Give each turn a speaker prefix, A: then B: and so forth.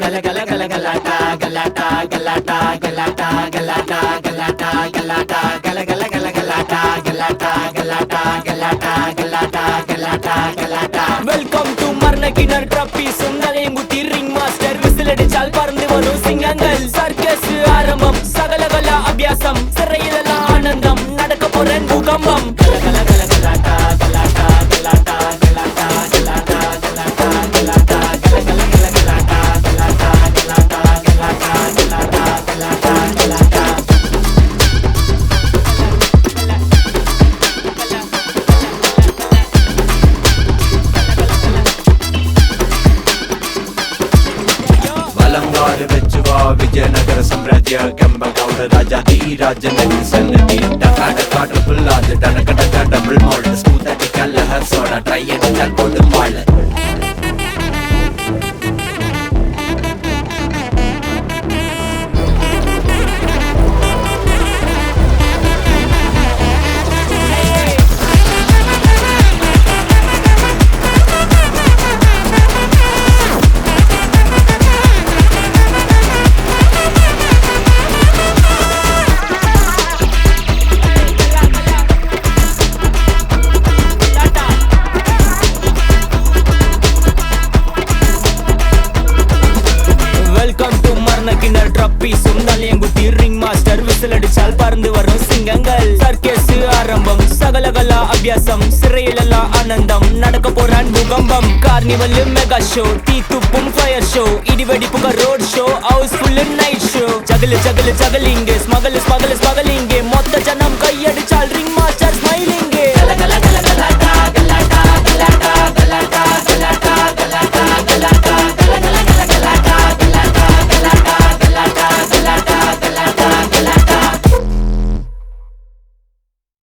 A: கல கல கல கலாட்டா கலாட்டா கலாட்டா கலாட்டா கலாட்டா கலாட்டா கலாட்டா கல கல கல கலாட்டா கலாட்டா கலாட்டா கலாட்டா கலாட்டா கலாட்டா கலாட்டா வெல்கம் டு மர்ணகினர் ட்ரப்பி சுங்கலையும் குத்தி ரிங் மாஸ்டர் விசில் அடிச்சால் பறந்து வரும் சிங்கங்கள் சர்க்கஸ் ஆரம்பம் சகலகல அபியாசம் சிறையிலெல்லாம் ஆனந்தம் நடக்க போற பூகம்பம்
B: ವಿಜಯನಗರ ಸಾಮ್ರಾಜ್ಯ ಕೆಂಪಗೌಡ ರಾಜ ಧೀರಾಜ ನಗರ ಸನ್ನದಿ ಟಕಾಟ ಕಾಟ ಫುಲ್ಲಾದ ಟನಕ ಟಕ ಡಬಲ್ ಮಾಲ್ಟ್ ಸ್ಮೂತ್ ಅಟಿ ಕಲ್ಲ ಹರ್ಸೋಣ ಟ್ರೈ
A: வெல்கம் டு ட்ரப்பி சுந்தலியம் குத்தி ரிங் மாஸ்டர் விசில் அடிச்சால் பறந்து வரும் சிங்கங்கள். சர்க்கேஸ் ஆரம்பம் சகலகலா அபியாசம் சிறையிலெல்லாம் ஆனந்தம் நடக்க போறான் பூகம்பம் கார்னிவல் மெகா ஷோ தீ துப்பும் ஃபயர் ஷோ இடிவெடி புக road show house full night show. ஜகலு ஜகலு ஜகலிங்க ஸ்மகலு ஸ்மகலு ஸ்மகலிங்கே